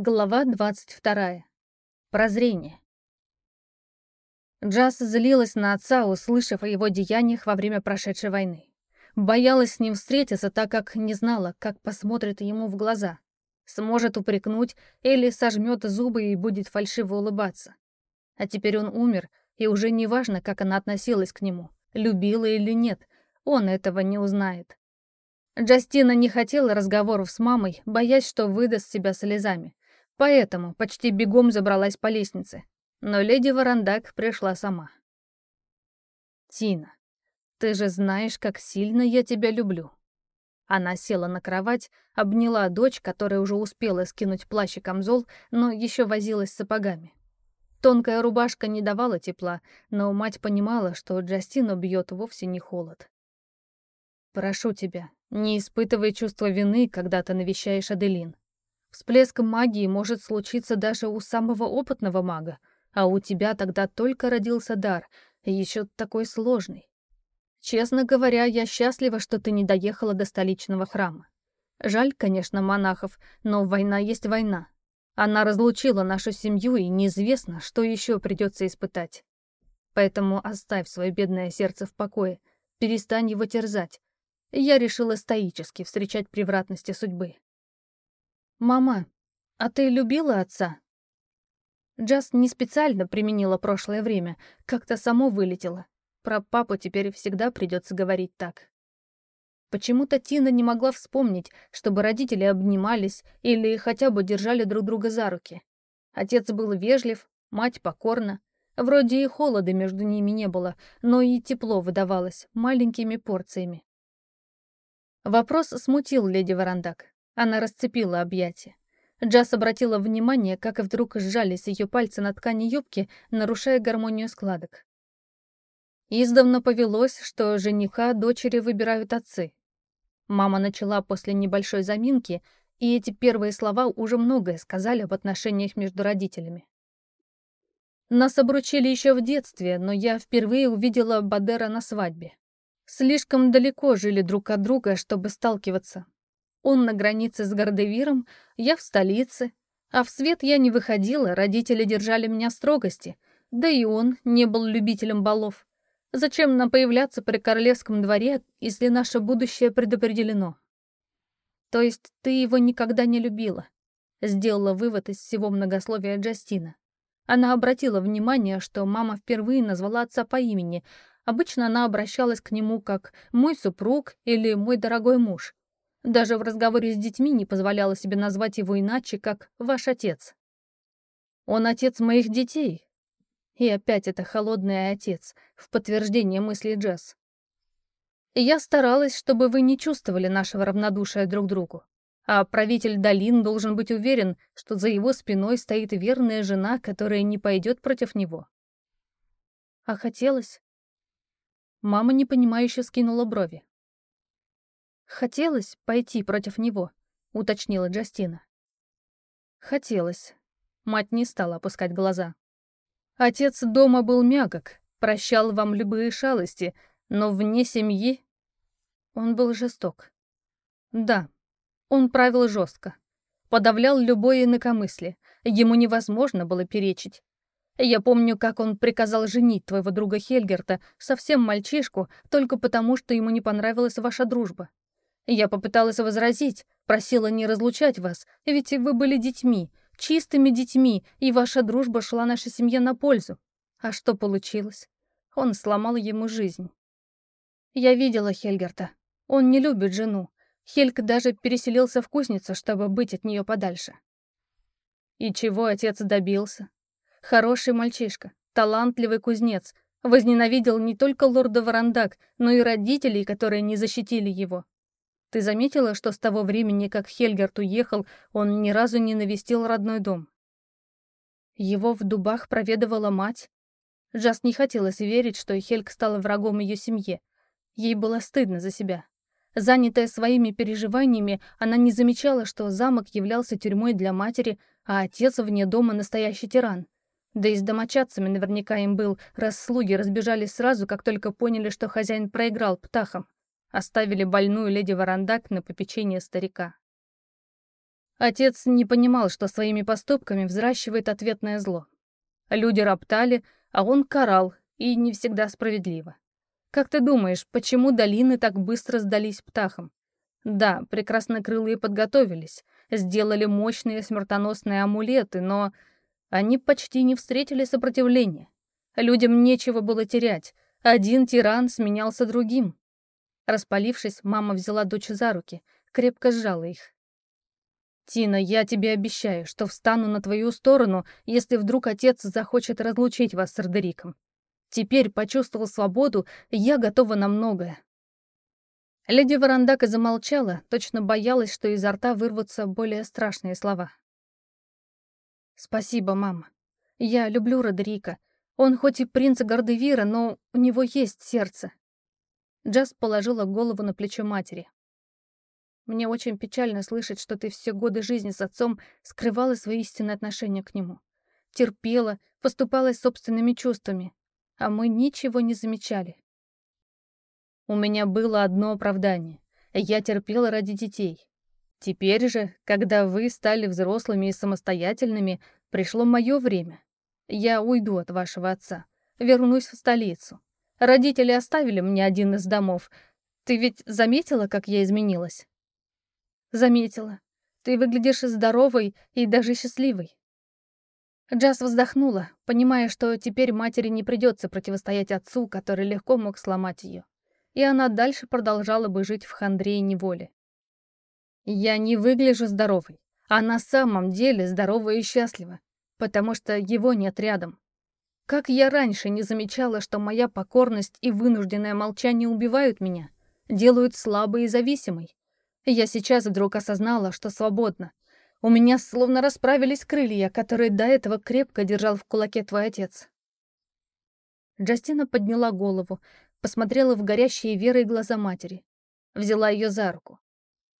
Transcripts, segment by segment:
Глава 22. Прозрение. Джаз злилась на отца, услышав о его деяниях во время прошедшей войны. Боялась с ним встретиться, так как не знала, как посмотрит ему в глаза. Сможет упрекнуть или сожмет зубы и будет фальшиво улыбаться. А теперь он умер, и уже не важно, как она относилась к нему, любила или нет, он этого не узнает. Джастина не хотела разговоров с мамой, боясь, что выдаст себя слезами. Поэтому почти бегом забралась по лестнице. Но леди Варандак пришла сама. «Тина, ты же знаешь, как сильно я тебя люблю». Она села на кровать, обняла дочь, которая уже успела скинуть плащ и камзол, но еще возилась с сапогами. Тонкая рубашка не давала тепла, но мать понимала, что Джастину бьет вовсе не холод. «Прошу тебя, не испытывай чувства вины, когда ты навещаешь Аделин. Всплеск магии может случиться даже у самого опытного мага, а у тебя тогда только родился дар, еще такой сложный. Честно говоря, я счастлива, что ты не доехала до столичного храма. Жаль, конечно, монахов, но война есть война. Она разлучила нашу семью, и неизвестно, что еще придется испытать. Поэтому оставь свое бедное сердце в покое, перестань его терзать. Я решила стоически встречать превратности судьбы. «Мама, а ты любила отца?» Джаст не специально применила прошлое время, как-то само вылетело. Про папу теперь всегда придется говорить так. Почему-то Тина не могла вспомнить, чтобы родители обнимались или хотя бы держали друг друга за руки. Отец был вежлив, мать покорна. Вроде и холода между ними не было, но и тепло выдавалось маленькими порциями. Вопрос смутил леди Варандак. Она расцепила объятия. Джаз обратила внимание, как вдруг сжались ее пальцы на ткани юбки, нарушая гармонию складок. Издавна повелось, что жениха дочери выбирают отцы. Мама начала после небольшой заминки, и эти первые слова уже многое сказали об отношениях между родителями. Нас обручили еще в детстве, но я впервые увидела Бадера на свадьбе. Слишком далеко жили друг от друга, чтобы сталкиваться, он на границе с Гордевиром, я в столице. А в свет я не выходила, родители держали меня в строгости. Да и он не был любителем балов. Зачем нам появляться при королевском дворе, если наше будущее предопределено? То есть ты его никогда не любила? Сделала вывод из всего многословия Джастина. Она обратила внимание, что мама впервые назвала отца по имени. Обычно она обращалась к нему как «мой супруг» или «мой дорогой муж». Даже в разговоре с детьми не позволяла себе назвать его иначе, как «ваш отец». «Он отец моих детей». И опять это холодный отец, в подтверждение мысли Джесс. Я старалась, чтобы вы не чувствовали нашего равнодушия друг к другу. А правитель долин должен быть уверен, что за его спиной стоит верная жена, которая не пойдет против него. А хотелось? Мама непонимающе скинула брови. «Хотелось пойти против него», — уточнила Джастина. «Хотелось». Мать не стала опускать глаза. «Отец дома был мягок, прощал вам любые шалости, но вне семьи...» Он был жесток. Да, он правил жестко. Подавлял любое инакомыслие. Ему невозможно было перечить. Я помню, как он приказал женить твоего друга Хельгерта, совсем мальчишку, только потому, что ему не понравилась ваша дружба. Я попыталась возразить, просила не разлучать вас, ведь вы были детьми, чистыми детьми, и ваша дружба шла нашей семье на пользу. А что получилось? Он сломал ему жизнь. Я видела Хельгерта. Он не любит жену. Хельк даже переселился в кузницу, чтобы быть от нее подальше. И чего отец добился? Хороший мальчишка, талантливый кузнец, возненавидел не только лорда Варандак, но и родителей, которые не защитили его. Ты заметила, что с того времени, как Хельгерт уехал, он ни разу не навестил родной дом? Его в дубах проведывала мать. Джаз не хотелось верить, что Хельг стал врагом ее семье. Ей было стыдно за себя. Занятая своими переживаниями, она не замечала, что замок являлся тюрьмой для матери, а отец вне дома настоящий тиран. Да и с домочадцами наверняка им был, раз слуги разбежались сразу, как только поняли, что хозяин проиграл птахам. Оставили больную леди Варандак на попечение старика. Отец не понимал, что своими поступками взращивает ответное зло. Люди роптали, а он карал, и не всегда справедливо. Как ты думаешь, почему долины так быстро сдались птахам? Да, прекраснокрылые подготовились, сделали мощные смертоносные амулеты, но они почти не встретили сопротивления. Людям нечего было терять. Один тиран сменялся другим. Распалившись, мама взяла дочь за руки, крепко сжала их. «Тина, я тебе обещаю, что встану на твою сторону, если вдруг отец захочет разлучить вас с Родериком. Теперь почувствовал свободу, я готова на многое». Леди Варандака замолчала, точно боялась, что изо рта вырвутся более страшные слова. «Спасибо, мама. Я люблю Родерика. Он хоть и принц Гордевира, но у него есть сердце». Джаз положила голову на плечо матери. Мне очень печально слышать, что ты все годы жизни с отцом скрывала свои истинные отношения к нему. Терпела, поступалась собственными чувствами. А мы ничего не замечали. У меня было одно оправдание. Я терпела ради детей. Теперь же, когда вы стали взрослыми и самостоятельными, пришло мое время. Я уйду от вашего отца, вернусь в столицу. Родители оставили мне один из домов. Ты ведь заметила, как я изменилась? Заметила. Ты выглядишь здоровой и даже счастливой. Джаз вздохнула, понимая, что теперь матери не придется противостоять отцу, который легко мог сломать ее. И она дальше продолжала бы жить в хандре и неволе. Я не выгляжу здоровой, а на самом деле здорова и счастлива, потому что его нет рядом. Как я раньше не замечала, что моя покорность и вынужденное молчание убивают меня, делают слабой и зависимой. Я сейчас вдруг осознала, что свободна. У меня словно расправились крылья, которые до этого крепко держал в кулаке твой отец. Джастина подняла голову, посмотрела в горящие верой глаза матери. Взяла ее за руку.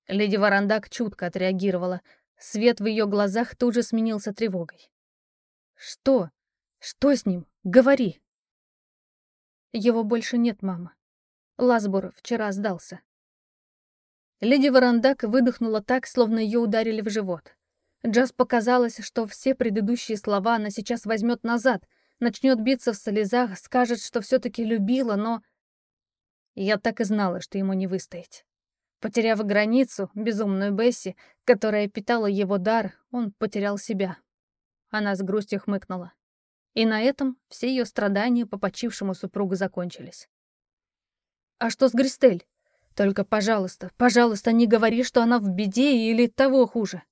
Леди Варандак чутко отреагировала. Свет в ее глазах тут же сменился тревогой. «Что? Что с ним? Говори!» «Его больше нет, мама. Ласбур вчера сдался. Леди Варандак выдохнула так, словно ее ударили в живот. Джаз показалось, что все предыдущие слова она сейчас возьмет назад, начнет биться в слезах, скажет, что все-таки любила, но... Я так и знала, что ему не выстоять. Потеряв границу, безумную Бесси, которая питала его дар, он потерял себя. Она с грустью хмыкнула. И на этом все ее страдания по почившему супругу закончились. «А что с Гристель?» Только, пожалуйста, пожалуйста, не говори, что она в беде или того хуже.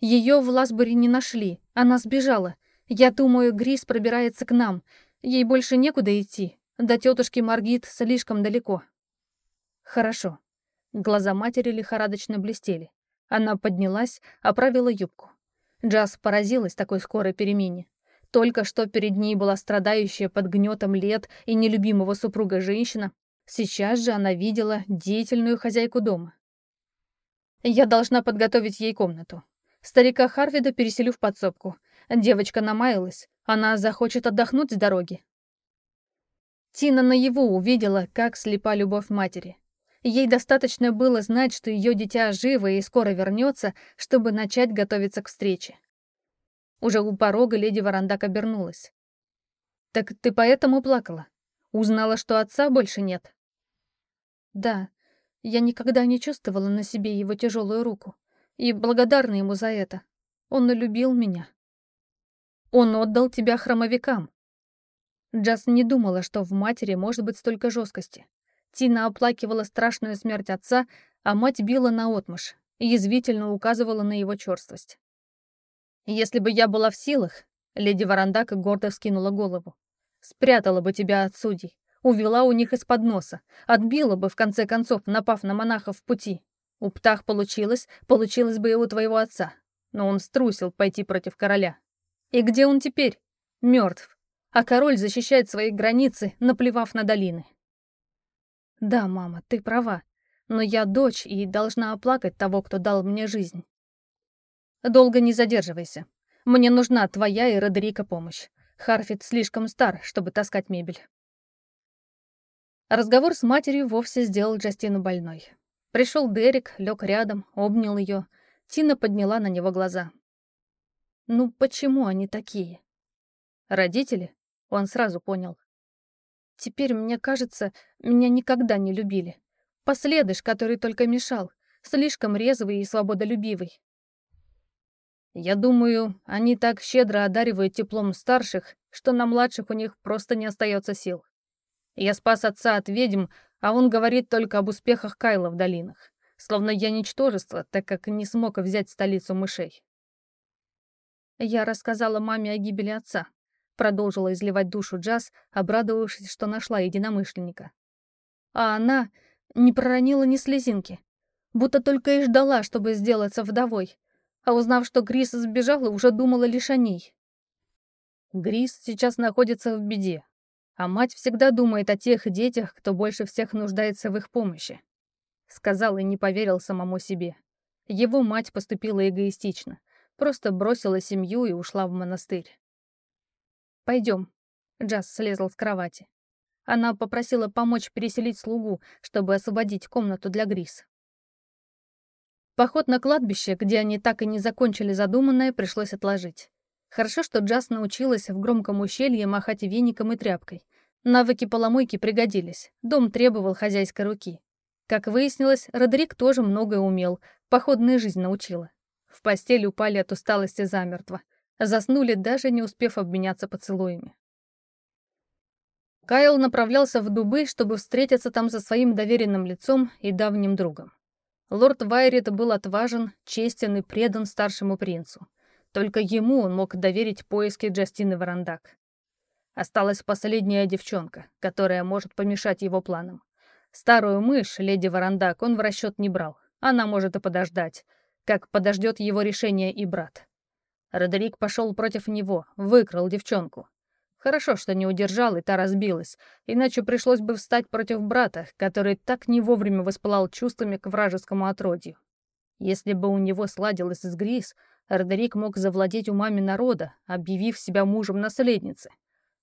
Ее в Ласбери не нашли, она сбежала. Я думаю, Грис пробирается к нам. Ей больше некуда идти. До тетушки Маргит слишком далеко. Хорошо. Глаза матери лихорадочно блестели. Она поднялась, оправила юбку. Джаз поразилась такой скорой перемене. Только что перед ней была страдающая под гнетом лет и нелюбимого супруга женщина, Сейчас же она видела деятельную хозяйку дома. Я должна подготовить ей комнату. Старика Харвида переселю в подсобку. Девочка намаялась, она захочет отдохнуть с дороги. Тина наяву увидела, как слепа любовь матери. Ей достаточно было знать, что ее дитя живо и скоро вернется, чтобы начать готовиться к встрече. Уже у порога леди Варандак обернулась. «Так ты поэтому плакала? Узнала, что отца больше нет?» Да, я никогда не чувствовала на себе его тяжелую руку. И благодарна ему за это. Он налюбил меня. Он отдал тебя хромовикам. Джаз не думала, что в матери может быть столько жесткости. Тина оплакивала страшную смерть отца, а мать била наотмашь язвительно указывала на его черствость. «Если бы я была в силах», — леди Варандака гордо вскинула голову, «спрятала бы тебя от судей, увела у них из-под носа, отбила бы, в конце концов, напав на монахов в пути. У Птах получилось, получилось бы и у твоего отца. Но он струсил пойти против короля. И где он теперь? Мертв. А король защищает свои границы, наплевав на долины. Да, мама, ты права. Но я дочь и должна оплакать того, кто дал мне жизнь. Долго не задерживайся. Мне нужна твоя и Родерика помощь. Харфит слишком стар, чтобы таскать мебель. Разговор с матерью вовсе сделал Джастину больной. Пришел Дерек, лег рядом, обнял ее. Тина подняла на него глаза. «Ну почему они такие?» «Родители?» Он сразу понял. «Теперь, мне кажется, меня никогда не любили. Последыш, который только мешал, слишком резвый и свободолюбивый. Я думаю, они так щедро одаривают теплом старших, что на младших у них просто не остается сил. Я спас отца от ведьм, а он говорит только об успехах Кайла в долинах. Словно я ничтожество, так как не смог взять столицу мышей. Я рассказала маме о гибели отца. Продолжила изливать душу Джаз, обрадовавшись, что нашла единомышленника. А она не проронила ни слезинки. Будто только и ждала, чтобы сделаться вдовой. А узнав, что Грис сбежала, уже думала лишь о ней. Грис сейчас находится в беде, а мать всегда думает о тех детях, кто больше всех нуждается в их помощи. Сказал и не поверил самому себе. Его мать поступила эгоистично, просто бросила семью и ушла в монастырь. «Пойдем», — Джаз слезла с кровати. Она попросила помочь переселить слугу, чтобы освободить комнату для Грис. Поход на кладбище, где они так и не закончили задуманное, пришлось отложить. Хорошо, что Джаз научилась в громком ущелье махать веником и тряпкой. Навыки поломойки пригодились, дом требовал хозяйской руки. Как выяснилось, Родерик тоже многое умел, походная жизнь научила. В постель упали от усталости замертво. Заснули, даже не успев обменяться поцелуями. Кайл направлялся в дубы, чтобы встретиться там со своим доверенным лицом и давним другом. Лорд Вайрит был отважен, честен и предан старшему принцу. Только ему он мог доверить поиски Джастины Варандак. Осталась последняя девчонка, которая может помешать его планам. Старую мышь, леди Варандак, он в расчет не брал. Она может и подождать, как подождет его решение и брат. Родерик пошел против него, выкрал девчонку. Хорошо, что не удержал, и та разбилась, иначе пришлось бы встать против брата, который так не вовремя воспылал чувствами к вражескому отродью. Если бы у него сладилось с Грис, Родерик мог завладеть умами народа, объявив себя мужем наследницы.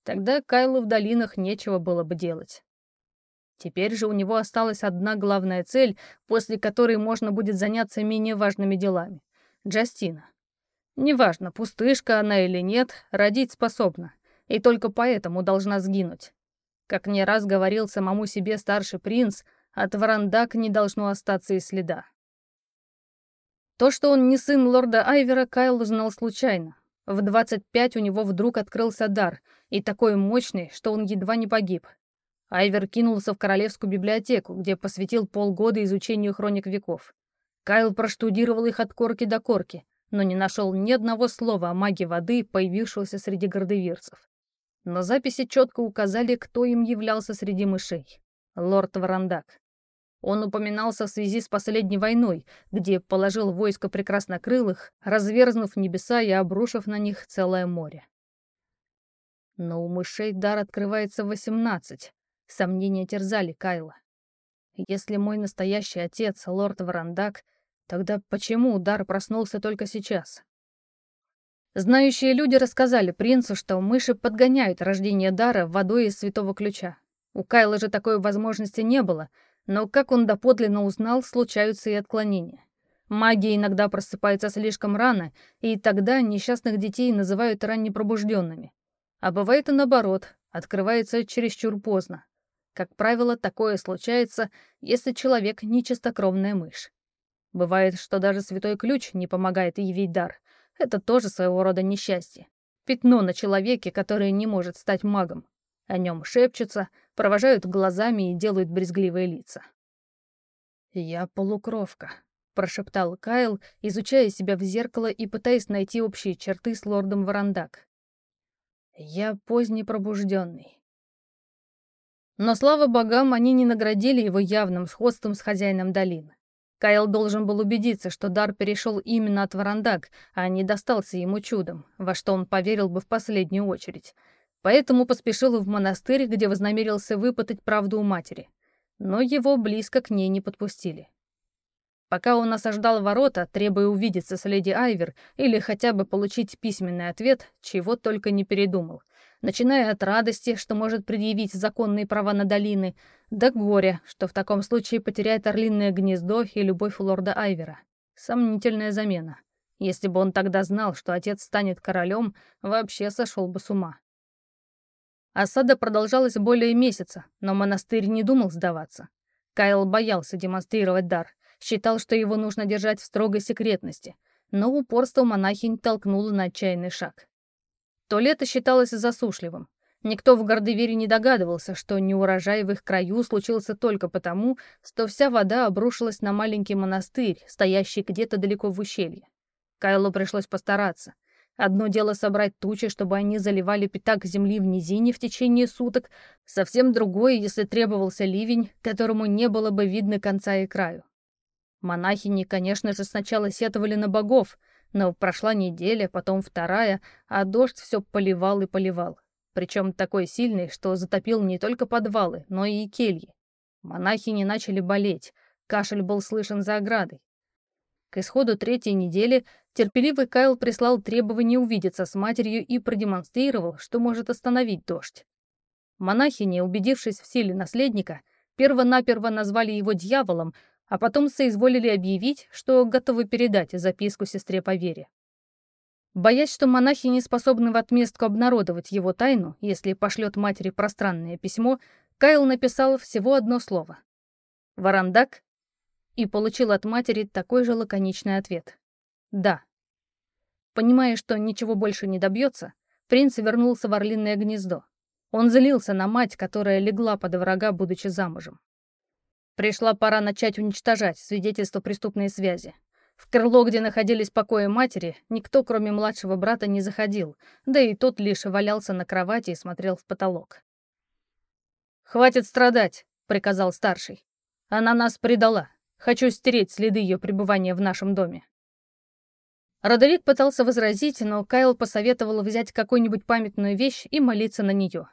Тогда Кайлу в долинах нечего было бы делать. Теперь же у него осталась одна главная цель, после которой можно будет заняться менее важными делами. Джастина. Неважно, пустышка она или нет, родить способна, и только поэтому должна сгинуть. Как не раз говорил самому себе старший принц, от Варандак не должно остаться и следа. То, что он не сын лорда Айвера, Кайл узнал случайно. В 25 у него вдруг открылся дар, и такой мощный, что он едва не погиб. Айвер кинулся в королевскую библиотеку, где посвятил полгода изучению хроник веков. Кайл проштудировал их от корки до корки, но не нашел ни одного слова о маге воды, появившегося среди гордовирцев. Но записи четко указали, кто им являлся среди мышей. Лорд Варандак. Он упоминался в связи с последней войной, где положил войско прекраснокрылых, разверзнув небеса и обрушив на них целое море. Но у мышей дар открывается в восемнадцать. Сомнения терзали Кайла. Если мой настоящий отец — лорд Варандак, тогда почему удар проснулся только сейчас? Знающие люди рассказали принцу, что мыши подгоняют рождение дара водой из святого ключа. У Кайла же такой возможности не было — но, как он доподлинно узнал, случаются и отклонения. Магия иногда просыпается слишком рано, и тогда несчастных детей называют раннепробужденными. А бывает и наоборот, открывается чересчур поздно. Как правило, такое случается, если человек не чистокровная мышь. Бывает, что даже святой ключ не помогает явить дар. Это тоже своего рода несчастье. Пятно на человеке, которое не может стать магом. О нем шепчутся, провожают глазами и делают брезгливые лица. «Я полукровка», — прошептал Кайл, изучая себя в зеркало и пытаясь найти общие черты с лордом Варандак. «Я поздний пробужденный». Но, слава богам, они не наградили его явным сходством с хозяином долины. Кайл должен был убедиться, что дар перешел именно от Варандак, а не достался ему чудом, во что он поверил бы в последнюю очередь — поэтому поспешил в монастырь, где вознамерился выпытать правду у матери. Но его близко к ней не подпустили. Пока он осаждал ворота, требуя увидеться с леди Айвер или хотя бы получить письменный ответ, чего только не передумал, начиная от радости, что может предъявить законные права на долины, до горя, что в таком случае потеряет орлиное гнездо и любовь лорда Айвера. Сомнительная замена. Если бы он тогда знал, что отец станет королем, вообще сошел бы с ума. Осада продолжалась более месяца, но монастырь не думал сдаваться. Кайл боялся демонстрировать дар, считал, что его нужно держать в строгой секретности, но упорство монахинь толкнуло на отчаянный шаг. То лето считалось засушливым. Никто в Гордевере не догадывался, что неурожай в их краю случился только потому, что вся вода обрушилась на маленький монастырь, стоящий где-то далеко в ущелье. Кайлу пришлось постараться. Одно дело собрать тучи, чтобы они заливали пятак земли в низине в течение суток, совсем другое, если требовался ливень, которому не было бы видно конца и краю. Монахини, конечно же, сначала сетовали на богов, но прошла неделя, потом вторая, а дождь все поливал и поливал. Причем такой сильный, что затопил не только подвалы, но и кельи. Монахини начали болеть, кашель был слышен за оградой. К исходу третьей недели терпеливый Кайл прислал требование увидеться с матерью и продемонстрировал, что может остановить дождь. Монахини, убедившись в силе наследника, перво-наперво назвали его дьяволом, а потом соизволили объявить, что готовы передать записку сестре по вере. Боясь, что монахи не способны в отместку обнародовать его тайну, если пошлет матери пространное письмо, Кайл написал всего одно слово. «Варандак и получил от матери такой же лаконичный ответ. «Да». Понимая, что ничего больше не добьется, принц вернулся в орлиное гнездо. Он злился на мать, которая легла под врага, будучи замужем. Пришла пора начать уничтожать свидетельства преступной связи. В крыло, где находились покои матери, никто, кроме младшего брата, не заходил, да и тот лишь валялся на кровати и смотрел в потолок. «Хватит страдать», — приказал старший. «Она нас предала. Хочу стереть следы ее пребывания в нашем доме». Родерик пытался возразить, но Кайл посоветовал взять какую-нибудь памятную вещь и молиться на нее.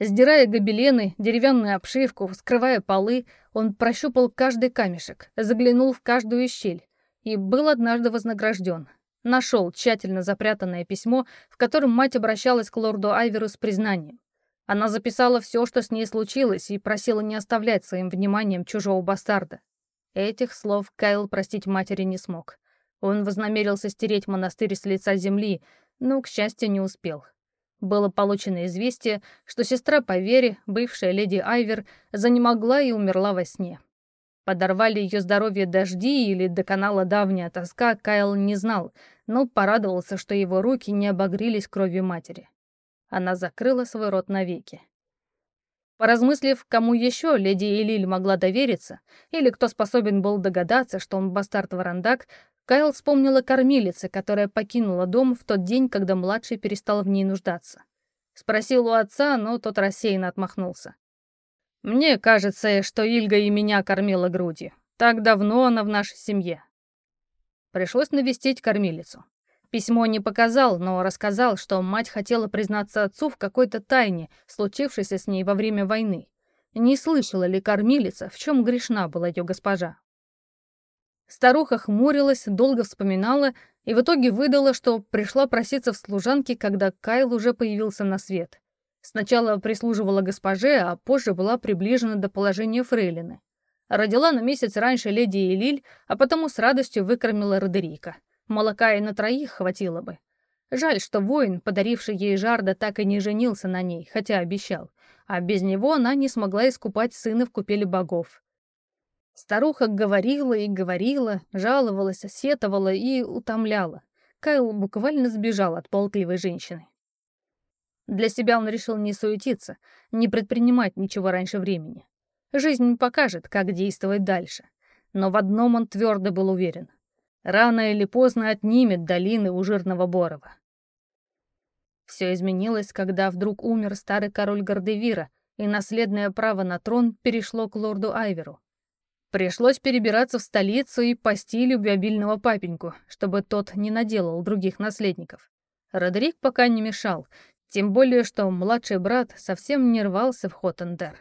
Сдирая гобелены, деревянную обшивку, вскрывая полы, он прощупал каждый камешек, заглянул в каждую щель и был однажды вознагражден. Нашел тщательно запрятанное письмо, в котором мать обращалась к лорду Айверу с признанием. Она записала все, что с ней случилось, и просила не оставлять своим вниманием чужого бастарда. Этих слов Кайл простить матери не смог. Он вознамерился стереть монастырь с лица земли, но, к счастью, не успел. Было получено известие, что сестра по вере, бывшая леди Айвер, занемогла и умерла во сне. Подорвали ее здоровье дожди или доконала давняя тоска, Кайл не знал, но порадовался, что его руки не обогрелись кровью матери. Она закрыла свой рот навеки. Поразмыслив, кому еще леди Элиль могла довериться, или кто способен был догадаться, что он бастард-варандак, Кайл вспомнила кормилице, которая покинула дом в тот день, когда младший перестал в ней нуждаться. Спросил у отца, но тот рассеянно отмахнулся. «Мне кажется, что Ильга и меня кормила грудью. Так давно она в нашей семье». Пришлось навестить кормилицу. Письмо не показал, но рассказал, что мать хотела признаться отцу в какой-то тайне, случившейся с ней во время войны. Не слышала ли кормилица, в чем грешна была ее госпожа? Старуха хмурилась, долго вспоминала и в итоге выдала, что пришла проситься в служанке, когда Кайл уже появился на свет. Сначала прислуживала госпоже, а позже была приближена до положения фрейлины. Родила на месяц раньше леди Элиль, а потому с радостью выкормила Родерика. Молока и на троих хватило бы. Жаль, что воин, подаривший ей Жарда, так и не женился на ней, хотя обещал. А без него она не смогла искупать сына в купели богов. Старуха говорила и говорила, жаловалась, сетовала и утомляла. Кайл буквально сбежал от полтливой женщины. Для себя он решил не суетиться, не предпринимать ничего раньше времени. Жизнь покажет, как действовать дальше. Но в одном он твердо был уверен. Рано или поздно отнимет долины у жирного Борова. Все изменилось, когда вдруг умер старый король Гордевира, и наследное право на трон перешло к лорду Айверу. Пришлось перебираться в столицу и пасти любвеобильного папеньку, чтобы тот не наделал других наследников. Родерик пока не мешал, тем более, что младший брат совсем не рвался в Хоттендер.